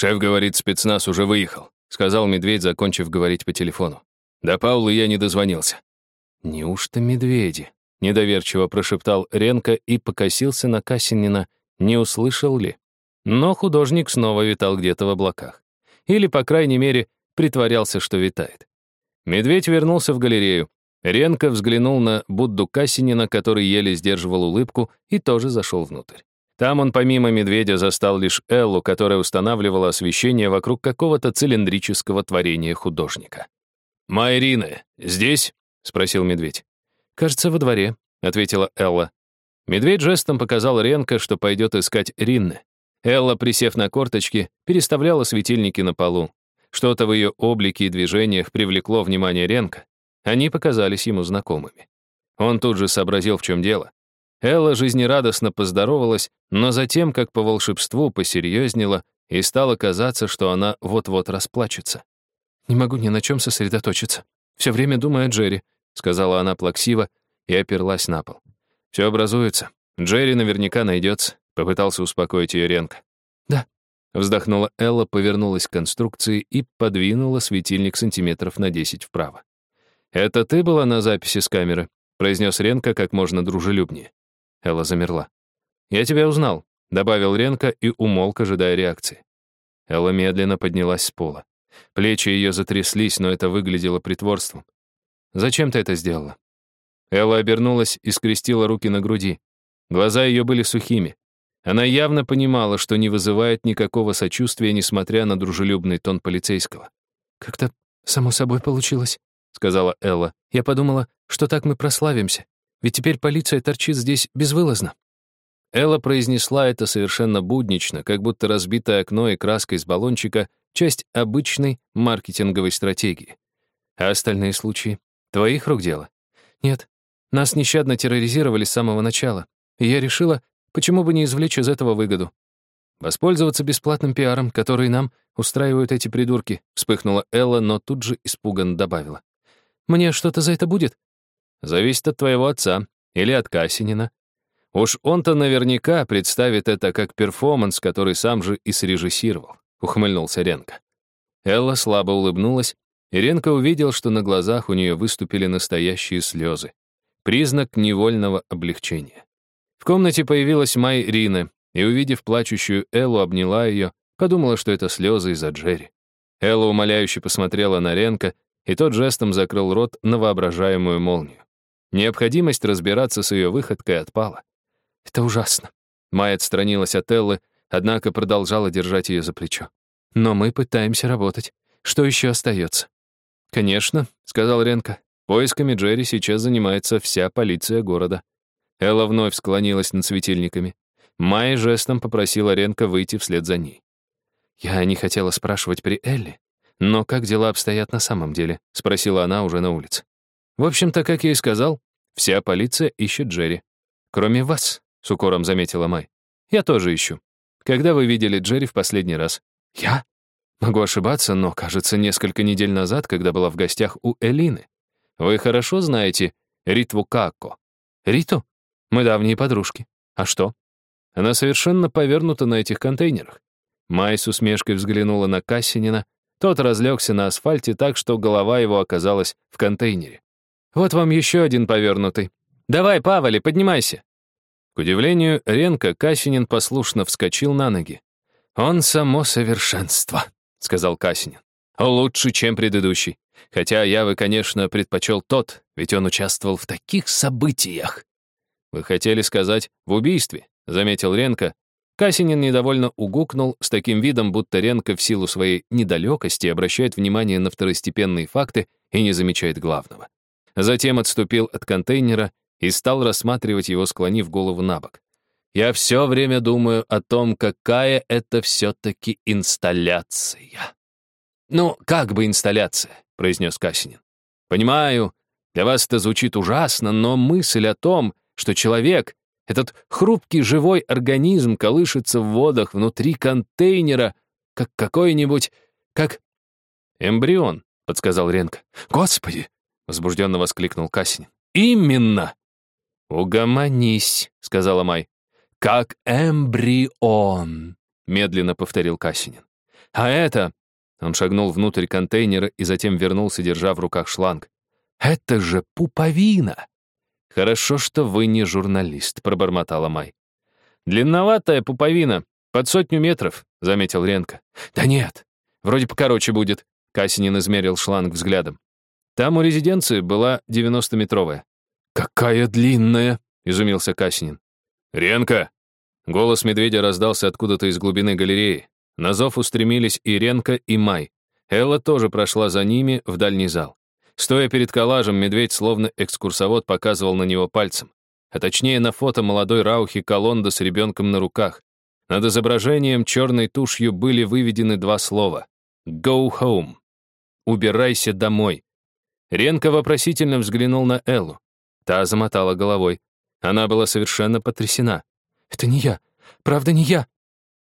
«Шеф говорит, спецназ уже выехал», — сказал медведь, закончив говорить по телефону. До Паулы я не дозвонился. «Неужто медведи?» — недоверчиво прошептал Ренко и покосился на Касинина, не услышал ли. Но художник снова витал где-то в облаках. Или, по крайней мере, притворялся, что витает. Медведь вернулся в галерею. Ренко взглянул на Будду Касинина, который еле сдерживал улыбку, и тоже зашел внутрь. Там он помимо медведя застал лишь Эллу, которая устанавливала освещение вокруг какого-то цилиндрического творения художника. «Майрина, здесь?» — спросил медведь. «Кажется, во дворе», — ответила Элла. Медведь жестом показал Ренко, что пойдет искать Ринны. Элла, присев на корточки, переставляла светильники на полу. Что-то в ее облике и движениях привлекло внимание Ренка. Они показались ему знакомыми. Он тут же сообразил, в чем дело. Элла жизнерадостно поздоровалась, но затем, как по волшебству, посерьезнела и стало казаться, что она вот-вот расплачется. «Не могу ни на чем сосредоточиться. Все время думаю о Джерри», — сказала она плаксиво и оперлась на пол. «Все образуется. Джерри наверняка найдется», — попытался успокоить ее Ренка. «Да», — вздохнула Элла, повернулась к конструкции и подвинула светильник сантиметров на десять вправо. «Это ты была на записи с камеры?» — произнес Ренка как можно дружелюбнее. Элла замерла. «Я тебя узнал», — добавил Ренко и умолк, ожидая реакции. Элла медленно поднялась с пола. Плечи ее затряслись, но это выглядело притворством. «Зачем ты это сделала?» Элла обернулась и скрестила руки на груди. Глаза ее были сухими. Она явно понимала, что не вызывает никакого сочувствия, несмотря на дружелюбный тон полицейского. «Как-то само собой получилось», — сказала Элла. «Я подумала, что так мы прославимся. Ведь теперь полиция торчит здесь безвылазно». Элла произнесла это совершенно буднично, как будто разбитое окно и краска из баллончика — часть обычной маркетинговой стратегии. А остальные случаи? Твоих рук дело? Нет. Нас нещадно терроризировали с самого начала. И я решила, почему бы не извлечь из этого выгоду. Воспользоваться бесплатным пиаром, который нам устраивают эти придурки, вспыхнула Элла, но тут же испуганно добавила. Мне что-то за это будет? Зависит от твоего отца или от Касинина. Уж он-то наверняка представит это как перформанс, который сам же и срежиссировал», — ухмыльнулся Ренко. Элла слабо улыбнулась, и Ренко увидел, что на глазах у нее выступили настоящие слезы. Признак невольного облегчения. В комнате появилась Май Рина, и, увидев плачущую Эллу, обняла ее, подумала, что это слезы из-за Джерри. Элла умоляюще посмотрела на Ренко, и тот жестом закрыл рот на воображаемую молнию. Необходимость разбираться с ее выходкой отпала. «Это ужасно». Майя отстранилась от Эллы, однако продолжала держать ее за плечо. «Но мы пытаемся работать. Что еще остается?» «Конечно», — сказал Ренко. «Поисками Джерри сейчас занимается вся полиция города». Элла вновь склонилась над светильниками. Майя жестом попросила Ренко выйти вслед за ней. «Я не хотела спрашивать при Элли, но как дела обстоят на самом деле?» — спросила она уже на улице. В общем-то, как я и сказал, вся полиция ищет Джерри. Кроме вас, с укором заметила Май. Я тоже ищу. Когда вы видели Джерри в последний раз? Я? Могу ошибаться, но, кажется, несколько недель назад, когда была в гостях у Элины. Вы хорошо знаете Ритву Какко? Риту? Мы давние подружки. А что? Она совершенно повернута на этих контейнерах. Май с усмешкой взглянула на Кассинина. Тот разлегся на асфальте так, что голова его оказалась в контейнере. Вот вам еще один повернутый. Давай, Павали, поднимайся. К удивлению Ренка, Касинин послушно вскочил на ноги. «Он само совершенство», — сказал Касинин. «Лучше, чем предыдущий. Хотя я бы, конечно, предпочел тот, ведь он участвовал в таких событиях». «Вы хотели сказать «в убийстве», — заметил Ренка. Касинин недовольно угукнул с таким видом, будто Ренка в силу своей недалекости обращает внимание на второстепенные факты и не замечает главного. Затем отступил от контейнера и стал рассматривать его, склонив голову на бок. «Я все время думаю о том, какая это все-таки инсталляция». «Ну, как бы инсталляция», — произнес Касинин. «Понимаю, для вас это звучит ужасно, но мысль о том, что человек, этот хрупкий живой организм колышется в водах внутри контейнера, как какой-нибудь, как эмбрион», — подсказал Ренко. «Господи, возбужденно воскликнул Касинин. «Именно!» «Угомонись», — сказала Май. «Как эмбрион», — медленно повторил Касинин. А это...» Он шагнул внутрь контейнера и затем вернулся, держа в руках шланг. «Это же пуповина!» «Хорошо, что вы не журналист», — пробормотала Май. «Длинноватая пуповина, под сотню метров», — заметил Ренко. «Да нет, вроде покороче будет», — Касинин измерил шланг взглядом. «Там у резиденции была 90-метровая». «Какая длинная!» — изумился Касинин. «Ренко!» Голос медведя раздался откуда-то из глубины галереи. На зов устремились и Ренко, и Май. Элла тоже прошла за ними в дальний зал. Стоя перед коллажем, медведь, словно экскурсовод, показывал на него пальцем. А точнее, на фото молодой Раухи Колонда с ребенком на руках. Над изображением черной тушью были выведены два слова. «Go home». «Убирайся домой». Ренко вопросительно взглянул на Эллу. Та замотала головой. Она была совершенно потрясена. «Это не я. Правда, не я»,